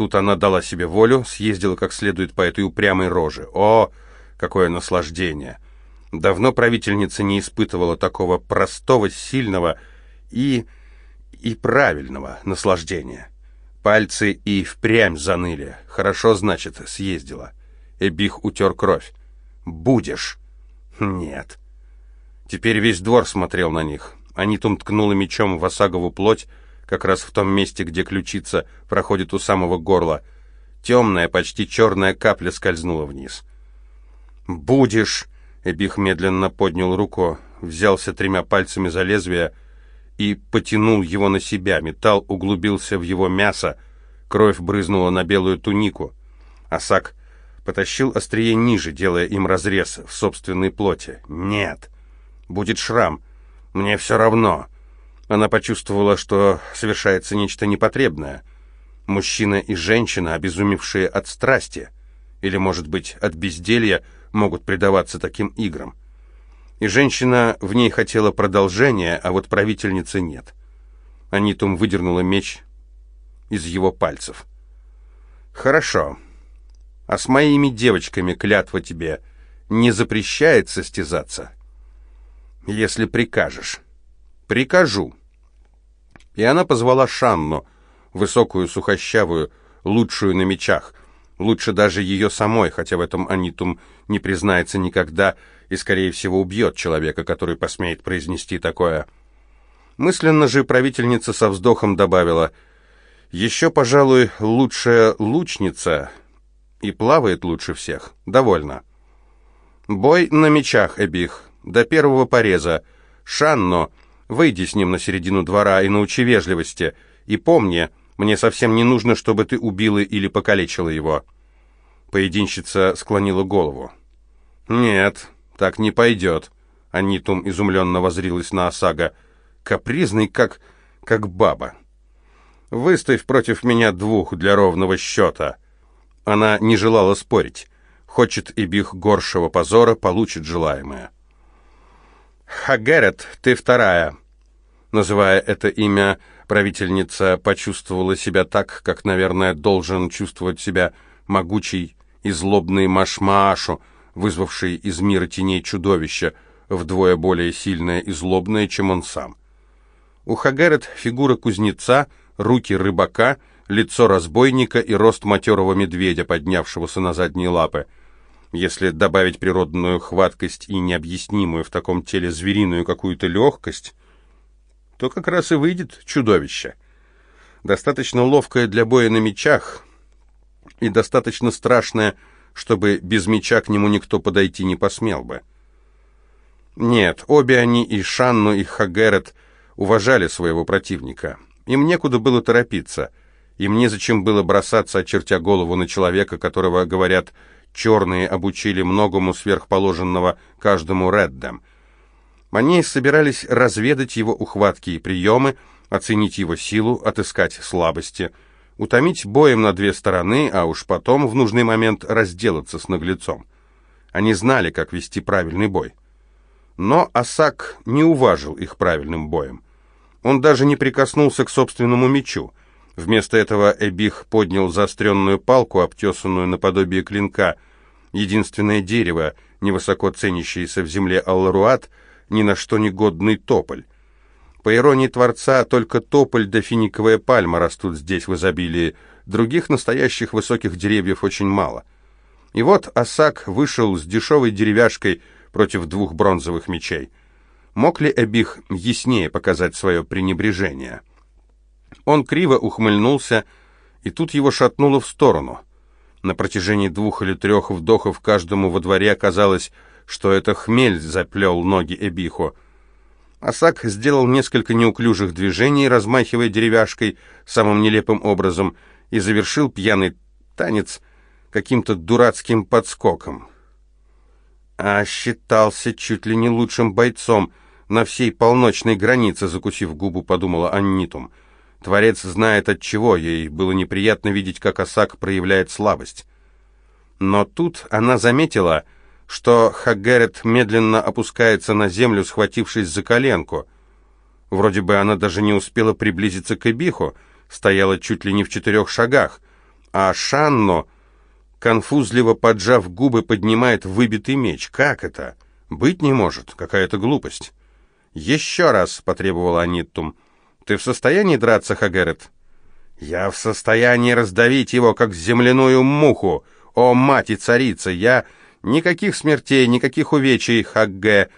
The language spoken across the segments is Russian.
Тут она дала себе волю, съездила как следует по этой упрямой роже. О, какое наслаждение! Давно правительница не испытывала такого простого, сильного и... и правильного наслаждения. Пальцы и впрямь заныли. Хорошо, значит, съездила. Эбих утер кровь. «Будешь?» «Нет». Теперь весь двор смотрел на них. Анитум ткнула мечом в осагову плоть, как раз в том месте, где ключица проходит у самого горла. Темная, почти черная капля скользнула вниз. «Будешь!» — Эбих медленно поднял руку, взялся тремя пальцами за лезвие и потянул его на себя. Металл углубился в его мясо, кровь брызнула на белую тунику. Асак потащил острие ниже, делая им разрез в собственной плоти. «Нет! Будет шрам! Мне все равно!» Она почувствовала, что совершается нечто непотребное. Мужчина и женщина, обезумевшие от страсти, или, может быть, от безделья, могут предаваться таким играм. И женщина в ней хотела продолжения, а вот правительницы нет. Анитум выдернула меч из его пальцев. «Хорошо. А с моими девочками клятва тебе не запрещает состязаться?» «Если прикажешь». «Прикажу» и она позвала Шанну, высокую, сухощавую, лучшую на мечах, лучше даже ее самой, хотя в этом Анитум не признается никогда и, скорее всего, убьет человека, который посмеет произнести такое. Мысленно же правительница со вздохом добавила, «Еще, пожалуй, лучшая лучница и плавает лучше всех. Довольно». «Бой на мечах, Эбих, до первого пореза. Шанно, Выйди с ним на середину двора и научи вежливости. И помни, мне совсем не нужно, чтобы ты убила или покалечила его». Поединщица склонила голову. «Нет, так не пойдет», — Анитум изумленно возрилась на Осага. «Капризный, как... как баба. Выставь против меня двух для ровного счета». Она не желала спорить. Хочет и бих горшего позора, получит желаемое. «Хагерет, ты вторая!» Называя это имя, правительница почувствовала себя так, как, наверное, должен чувствовать себя могучий и злобный Машмаашу, вызвавший из мира теней чудовища, вдвое более сильное и злобное, чем он сам. У Хагерет фигура кузнеца, руки рыбака, лицо разбойника и рост матерого медведя, поднявшегося на задние лапы. Если добавить природную хваткость и необъяснимую в таком теле звериную какую-то легкость, то как раз и выйдет чудовище. Достаточно ловкое для боя на мечах и достаточно страшное, чтобы без меча к нему никто подойти не посмел бы. Нет, обе они, и Шанну, и Хагерет, уважали своего противника. Им некуда было торопиться. Им незачем было бросаться, очертя голову на человека, которого, говорят, черные обучили многому сверхположенного каждому Реддам. Они собирались разведать его ухватки и приемы, оценить его силу, отыскать слабости, утомить боем на две стороны, а уж потом в нужный момент разделаться с наглецом. Они знали, как вести правильный бой. Но Асак не уважил их правильным боем. Он даже не прикоснулся к собственному мечу. Вместо этого Эбих поднял заостренную палку, обтесанную наподобие клинка. Единственное дерево, невысоко ценящееся в земле Алларуат, ни на что не годный тополь. По иронии Творца, только тополь да финиковая пальма растут здесь в изобилии, других настоящих высоких деревьев очень мало. И вот Осак вышел с дешевой деревяшкой против двух бронзовых мечей. Мог ли Эбих яснее показать свое пренебрежение? Он криво ухмыльнулся, и тут его шатнуло в сторону. На протяжении двух или трех вдохов каждому во дворе оказалось что это хмель заплел ноги Эбиху. Асак сделал несколько неуклюжих движений, размахивая деревяшкой самым нелепым образом, и завершил пьяный танец каким-то дурацким подскоком. А считался чуть ли не лучшим бойцом на всей полночной границе, закусив губу, подумала Аннитум. Творец знает от чего, ей было неприятно видеть, как Асак проявляет слабость. Но тут она заметила что Хагерет медленно опускается на землю, схватившись за коленку. Вроде бы она даже не успела приблизиться к Эбиху, стояла чуть ли не в четырех шагах, А Шанно, конфузливо поджав губы, поднимает выбитый меч. Как это? Быть не может. Какая-то глупость. «Еще раз», — потребовала Аниттум. «Ты в состоянии драться, Хагерет?» «Я в состоянии раздавить его, как земляную муху. О, мать и царица, я...» «Никаких смертей, никаких увечий, Хагге.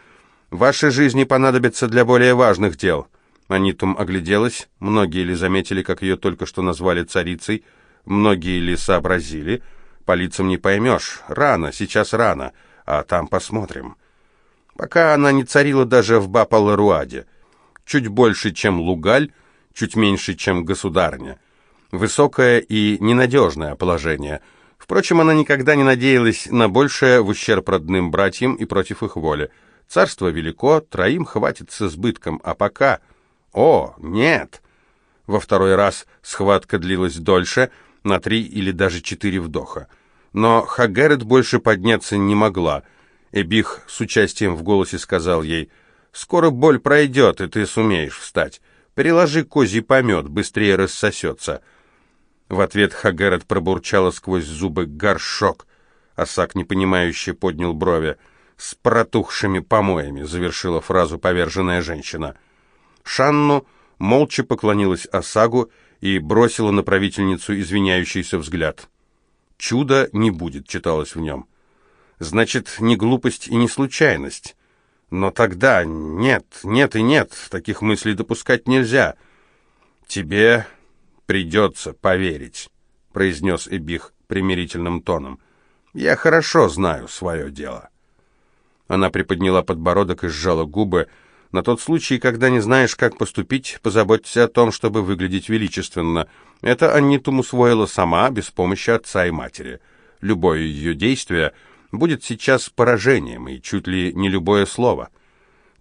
Ваши жизни понадобятся для более важных дел». Анитум огляделась. Многие ли заметили, как ее только что назвали царицей? Многие ли сообразили? По лицам не поймешь. Рано, сейчас рано. А там посмотрим. Пока она не царила даже в Бапаларуаде. Чуть больше, чем Лугаль, чуть меньше, чем государня. Высокое и ненадежное положение. Впрочем, она никогда не надеялась на большее в ущерб родным братьям и против их воли. Царство велико, троим хватит с избытком, а пока... О, нет! Во второй раз схватка длилась дольше, на три или даже четыре вдоха. Но Хагерет больше подняться не могла. Эбих с участием в голосе сказал ей, «Скоро боль пройдет, и ты сумеешь встать. Переложи козий помет, быстрее рассосется». В ответ Хагерет пробурчала сквозь зубы «горшок». Асак, непонимающе, поднял брови. «С протухшими помоями», — завершила фразу поверженная женщина. Шанну молча поклонилась Осагу и бросила на правительницу извиняющийся взгляд. «Чуда не будет», — читалось в нем. «Значит, не глупость и не случайность. Но тогда нет, нет и нет, таких мыслей допускать нельзя. Тебе придется поверить», — произнес Эбих примирительным тоном. «Я хорошо знаю свое дело». Она приподняла подбородок и сжала губы, — на тот случай, когда не знаешь, как поступить, позаботься о том, чтобы выглядеть величественно. Это Аннитум усвоила сама, без помощи отца и матери. Любое ее действие будет сейчас поражением, и чуть ли не любое слово.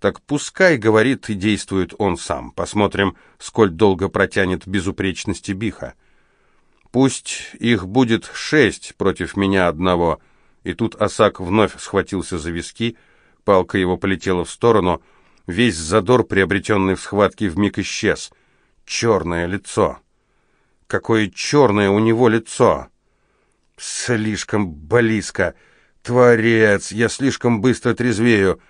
Так пускай говорит и действует он сам. Посмотрим, сколь долго протянет безупречности Биха. Пусть их будет шесть против меня одного. И тут Осак вновь схватился за виски, палка его полетела в сторону — Весь задор, приобретенный в схватке, вмиг исчез. Черное лицо. Какое черное у него лицо! Слишком близко. Творец, я слишком быстро трезвею.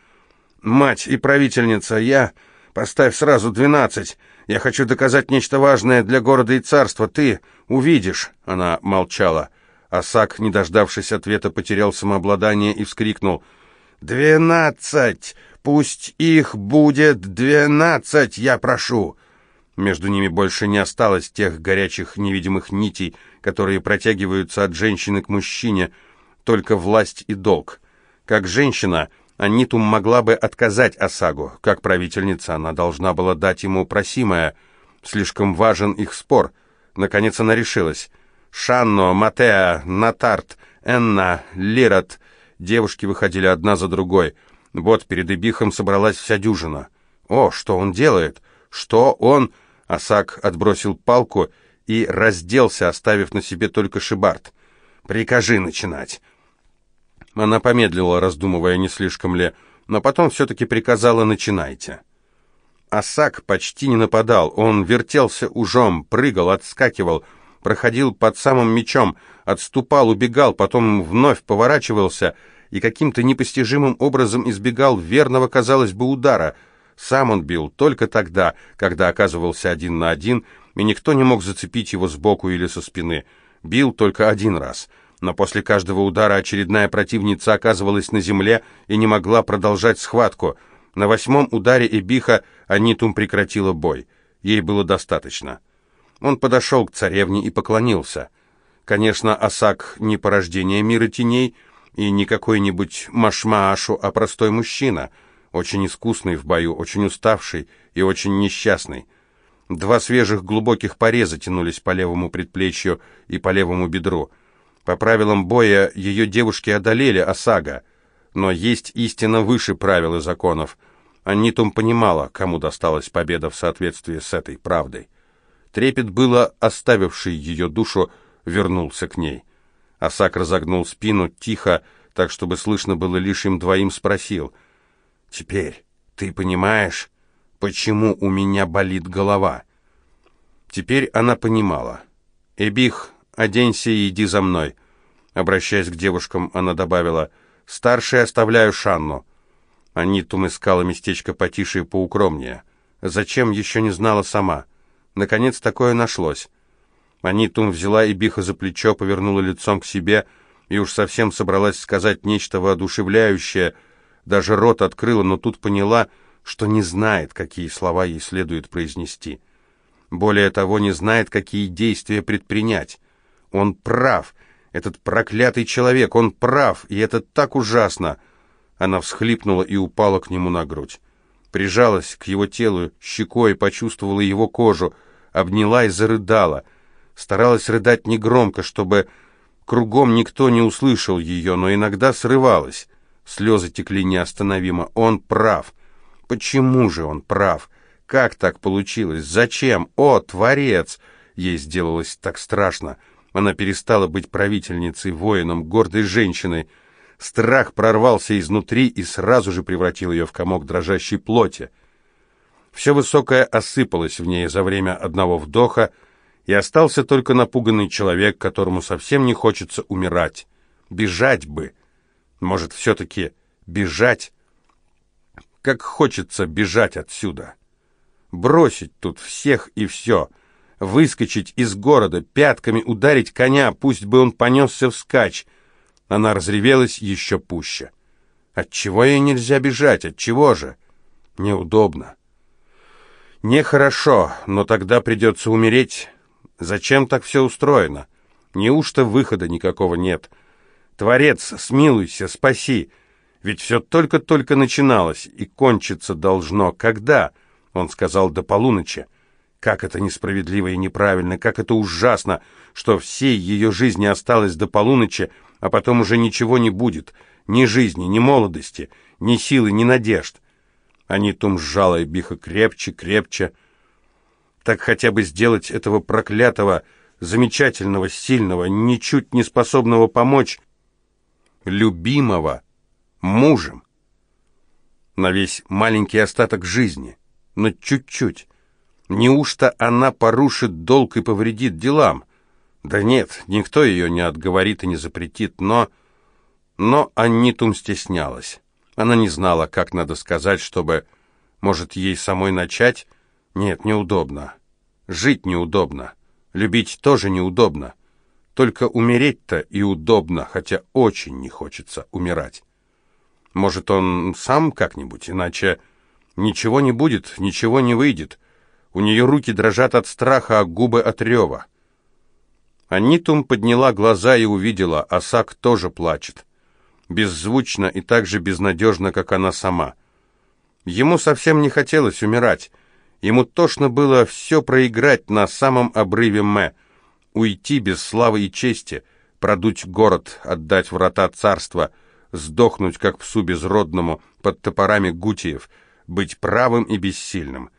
Мать и правительница, я... Поставь сразу двенадцать. Я хочу доказать нечто важное для города и царства. Ты увидишь. Она молчала. Асак, не дождавшись ответа, потерял самообладание и вскрикнул. «Двенадцать! Пусть их будет двенадцать, я прошу!» Между ними больше не осталось тех горячих невидимых нитей, которые протягиваются от женщины к мужчине, только власть и долг. Как женщина, Анитум могла бы отказать Осагу. Как правительница, она должна была дать ему просимое. Слишком важен их спор. Наконец она решилась. Шанно, Матеа, Натарт, Энна, Лират. Девушки выходили одна за другой — вот перед Эбихом собралась вся дюжина. «О, что он делает? Что он...» Асак отбросил палку и разделся, оставив на себе только шибард. «Прикажи начинать». Она помедлила, раздумывая, не слишком ли, но потом все-таки приказала «начинайте». Асак почти не нападал, он вертелся ужом, прыгал, отскакивал, проходил под самым мечом, отступал, убегал, потом вновь поворачивался — и каким-то непостижимым образом избегал верного, казалось бы, удара. Сам он бил только тогда, когда оказывался один на один, и никто не мог зацепить его сбоку или со спины. Бил только один раз. Но после каждого удара очередная противница оказывалась на земле и не могла продолжать схватку. На восьмом ударе Эбиха Анитум прекратила бой. Ей было достаточно. Он подошел к царевне и поклонился. Конечно, Асак не порождение мира теней — и не какой-нибудь машмаашу, а простой мужчина, очень искусный в бою, очень уставший и очень несчастный. Два свежих глубоких пореза тянулись по левому предплечью и по левому бедру. По правилам боя ее девушки одолели Осага, но есть истина выше правил и законов. Аннитум понимала, кому досталась победа в соответствии с этой правдой. Трепет было, оставивший ее душу, вернулся к ней. Асак разогнул спину тихо, так, чтобы слышно было лишь им двоим, спросил. «Теперь ты понимаешь, почему у меня болит голова?» Теперь она понимала. Эбих оденься и иди за мной». Обращаясь к девушкам, она добавила, «Старшей оставляю Шанну». Анитум искала местечко потише и поукромнее. Зачем, еще не знала сама. Наконец такое нашлось. Анитум взяла Ибиха за плечо, повернула лицом к себе и уж совсем собралась сказать нечто воодушевляющее. Даже рот открыла, но тут поняла, что не знает, какие слова ей следует произнести. Более того, не знает, какие действия предпринять. Он прав. Этот проклятый человек, он прав, и это так ужасно. Она всхлипнула и упала к нему на грудь. Прижалась к его телу, щекой почувствовала его кожу, обняла и зарыдала. Старалась рыдать негромко, чтобы кругом никто не услышал ее, но иногда срывалась. Слезы текли неостановимо. Он прав. Почему же он прав? Как так получилось? Зачем? О, Творец! Ей сделалось так страшно. Она перестала быть правительницей, воином, гордой женщиной. Страх прорвался изнутри и сразу же превратил ее в комок дрожащей плоти. Все высокое осыпалось в ней за время одного вдоха, и остался только напуганный человек, которому совсем не хочется умирать. Бежать бы. Может, все-таки бежать? Как хочется бежать отсюда. Бросить тут всех и все. Выскочить из города, пятками ударить коня, пусть бы он понесся вскачь. Она разревелась еще пуще. Отчего ей нельзя бежать? Отчего же? Неудобно. Нехорошо, но тогда придется умереть. Зачем так все устроено? Неужто выхода никакого нет? Творец, смилуйся, спаси. Ведь все только-только начиналось и кончиться должно. Когда? Он сказал до полуночи. Как это несправедливо и неправильно, как это ужасно, что всей ее жизни осталось до полуночи, а потом уже ничего не будет. Ни жизни, ни молодости, ни силы, ни надежд. Анитум сжала Эбиха крепче, крепче, так хотя бы сделать этого проклятого, замечательного, сильного, ничуть не способного помочь, любимого, мужем. На весь маленький остаток жизни, но чуть-чуть. Неужто она порушит долг и повредит делам? Да нет, никто ее не отговорит и не запретит, но... Но Аннитум стеснялась. Она не знала, как надо сказать, чтобы... Может, ей самой начать? Нет, неудобно. Жить неудобно. Любить тоже неудобно. Только умереть-то и удобно, хотя очень не хочется умирать. Может, он сам как-нибудь, иначе ничего не будет, ничего не выйдет. У нее руки дрожат от страха, а губы от рева. Анитум подняла глаза и увидела, Асак тоже плачет. Беззвучно и так же безнадежно, как она сама. Ему совсем не хотелось умирать. Ему тошно было все проиграть на самом обрыве Мэ, уйти без славы и чести, продуть город, отдать врата царства, сдохнуть, как псу безродному, под топорами гутиев, быть правым и бессильным.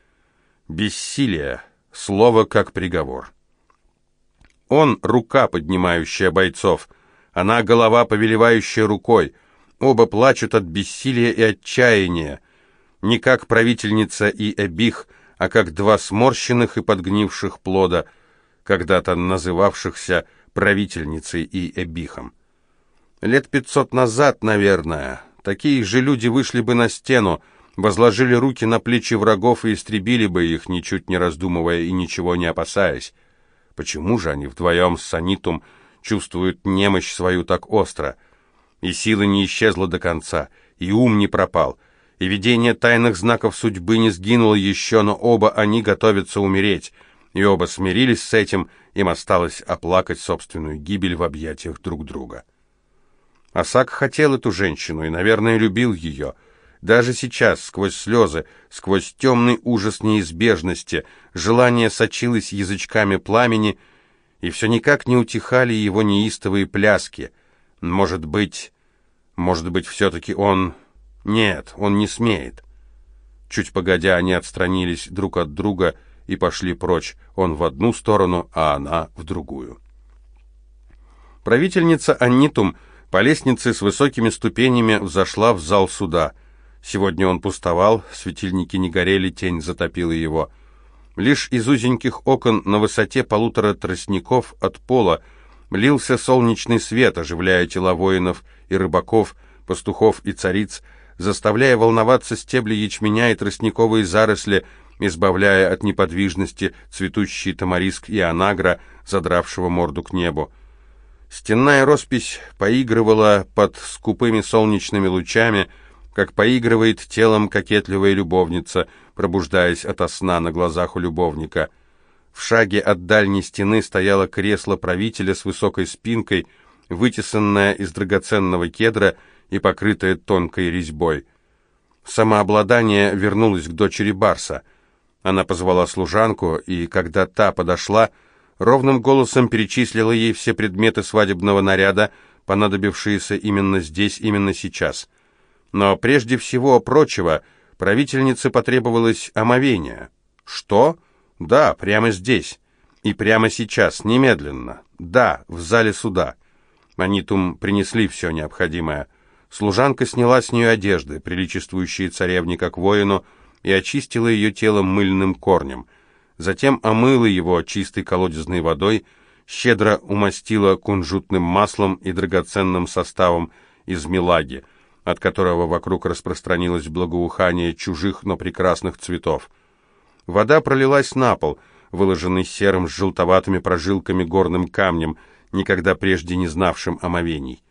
Бессилие — слово как приговор. Он — рука, поднимающая бойцов, она — голова, повелевающая рукой. Оба плачут от бессилия и отчаяния. Не как правительница и Эбих — а как два сморщенных и подгнивших плода, когда-то называвшихся правительницей и эбихом. Лет пятьсот назад, наверное, такие же люди вышли бы на стену, возложили руки на плечи врагов и истребили бы их, ничуть не раздумывая и ничего не опасаясь. Почему же они вдвоем с Санитум чувствуют немощь свою так остро? И сила не исчезла до конца, и ум не пропал — и видение тайных знаков судьбы не сгинуло еще, но оба они готовятся умереть, и оба смирились с этим, им осталось оплакать собственную гибель в объятиях друг друга. Асак хотел эту женщину и, наверное, любил ее. Даже сейчас, сквозь слезы, сквозь темный ужас неизбежности, желание сочилось язычками пламени, и все никак не утихали его неистовые пляски. Может быть, может быть, все-таки он нет, он не смеет. Чуть погодя, они отстранились друг от друга и пошли прочь, он в одну сторону, а она в другую. Правительница Аннитум по лестнице с высокими ступенями взошла в зал суда. Сегодня он пустовал, светильники не горели, тень затопила его. Лишь из узеньких окон на высоте полутора тростников от пола Лился солнечный свет, оживляя тела воинов и рыбаков, пастухов и цариц, заставляя волноваться стебли ячменя и тростниковые заросли, избавляя от неподвижности цветущий тамариск и анагра, задравшего морду к небу. Стенная роспись поигрывала под скупыми солнечными лучами, как поигрывает телом кокетливая любовница, пробуждаясь ото сна на глазах у любовника. В шаге от дальней стены стояло кресло правителя с высокой спинкой, вытесанное из драгоценного кедра и покрытое тонкой резьбой. Самообладание вернулось к дочери Барса. Она позвала служанку, и когда та подошла, ровным голосом перечислила ей все предметы свадебного наряда, понадобившиеся именно здесь, именно сейчас. Но прежде всего прочего, правительнице потребовалось омовение. Что? Да, прямо здесь. И прямо сейчас, немедленно. Да, в зале суда. Анитум принесли все необходимое. Служанка сняла с нее одежды, приличествующие царевне как воину, и очистила ее тело мыльным корнем. Затем омыла его чистой колодезной водой, щедро умастила кунжутным маслом и драгоценным составом из мелаги, от которого вокруг распространилось благоухание чужих, но прекрасных цветов. Вода пролилась на пол, выложенный серым с желтоватыми прожилками горным камнем, никогда прежде не знавшим омовений.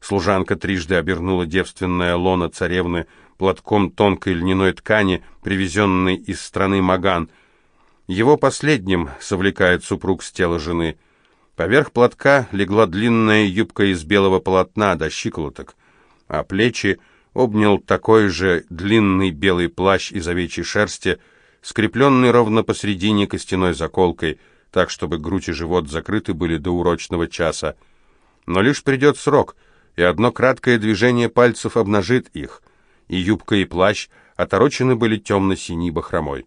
Служанка трижды обернула девственное лоно царевны платком тонкой льняной ткани, привезенной из страны Маган. Его последним совлекает супруг с тела жены. Поверх платка легла длинная юбка из белого полотна до щиколоток, а плечи обнял такой же длинный белый плащ из овечьей шерсти, скрепленный ровно посредине костяной заколкой, так, чтобы грудь и живот закрыты были до урочного часа. Но лишь придет срок, и одно краткое движение пальцев обнажит их — и юбка, и плащ оторочены были темно-синей бахромой.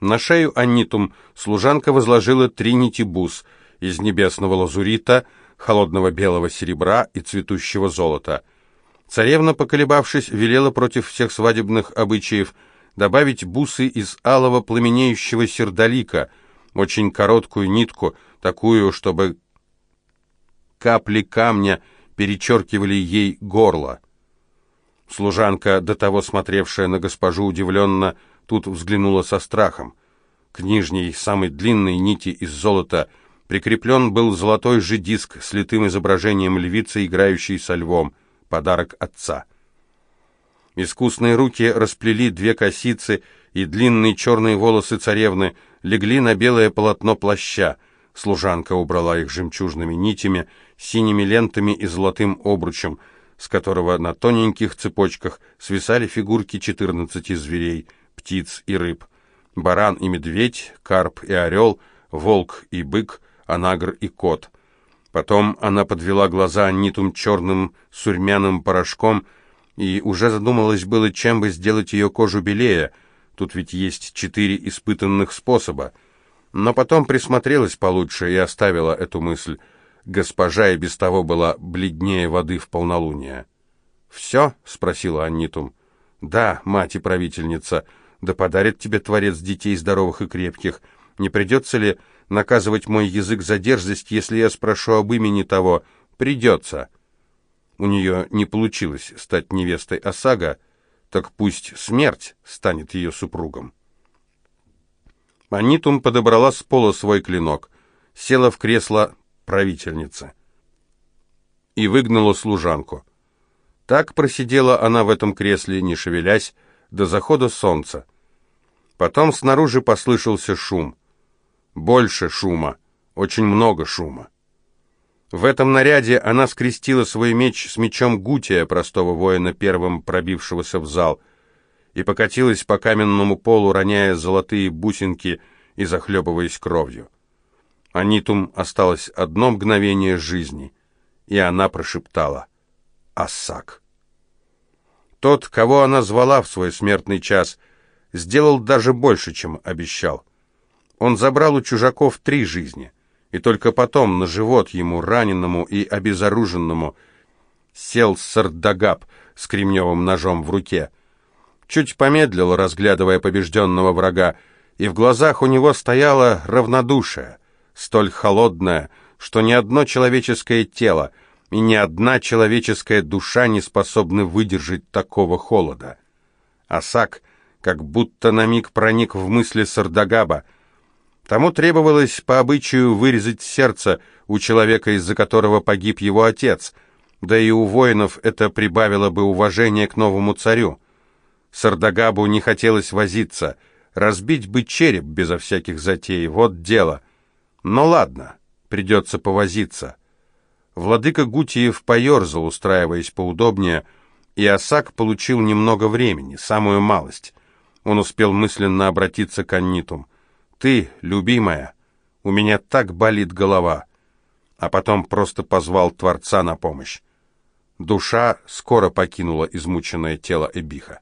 На шею Аннитум служанка возложила три нити бус из небесного лазурита, холодного белого серебра и цветущего золота. Царевна, поколебавшись, велела против всех свадебных обычаев добавить бусы из алого пламенеющего сердолика, очень короткую нитку, такую, чтобы капли камня перечеркивали ей горло. Служанка, до того смотревшая на госпожу удивленно, тут взглянула со страхом. К нижней, самой длинной нити из золота прикреплен был золотой же диск с литым изображением львицы, играющей со львом, подарок отца. Искусные руки расплели две косицы, и длинные черные волосы царевны легли на белое полотно плаща. Служанка убрала их жемчужными нитями, синими лентами и золотым обручем — с которого на тоненьких цепочках свисали фигурки четырнадцати зверей, птиц и рыб. Баран и медведь, карп и орел, волк и бык, анагр и кот. Потом она подвела глаза нитум черным сурьмяным порошком и уже задумалась было, чем бы сделать ее кожу белее. Тут ведь есть четыре испытанных способа. Но потом присмотрелась получше и оставила эту мысль. Госпожа и без того была бледнее воды в полнолуние. «Все?» — спросила Аннитум. «Да, мать и правительница, да подарит тебе Творец детей здоровых и крепких. Не придется ли наказывать мой язык за дерзость, если я спрошу об имени того? Придется». У нее не получилось стать невестой Осага, так пусть смерть станет ее супругом. Анитум подобрала с пола свой клинок, села в кресло правительница. И выгнала служанку. Так просидела она в этом кресле, не шевелясь, до захода солнца. Потом снаружи послышался шум. Больше шума, очень много шума. В этом наряде она скрестила свой меч с мечом Гутия, простого воина, первым пробившегося в зал, и покатилась по каменному полу, роняя золотые бусинки и захлебываясь кровью. Анитум осталось одно мгновение жизни, и она прошептала «Ассак». Тот, кого она звала в свой смертный час, сделал даже больше, чем обещал. Он забрал у чужаков три жизни, и только потом на живот ему, раненому и обезоруженному, сел Сардагаб с кремневым ножом в руке. Чуть помедлил, разглядывая побежденного врага, и в глазах у него стояло равнодушие — столь холодная, что ни одно человеческое тело и ни одна человеческая душа не способны выдержать такого холода. Асак как будто на миг проник в мысли Сардагаба. Тому требовалось по обычаю вырезать сердце у человека, из-за которого погиб его отец, да и у воинов это прибавило бы уважение к новому царю. Сардагабу не хотелось возиться, разбить бы череп безо всяких затей, вот дело. Но ладно, придется повозиться. Владыка Гутиев поерзал, устраиваясь поудобнее, и Осак получил немного времени, самую малость. Он успел мысленно обратиться к Аннитум. «Ты, любимая, у меня так болит голова». А потом просто позвал Творца на помощь. Душа скоро покинула измученное тело Эбиха.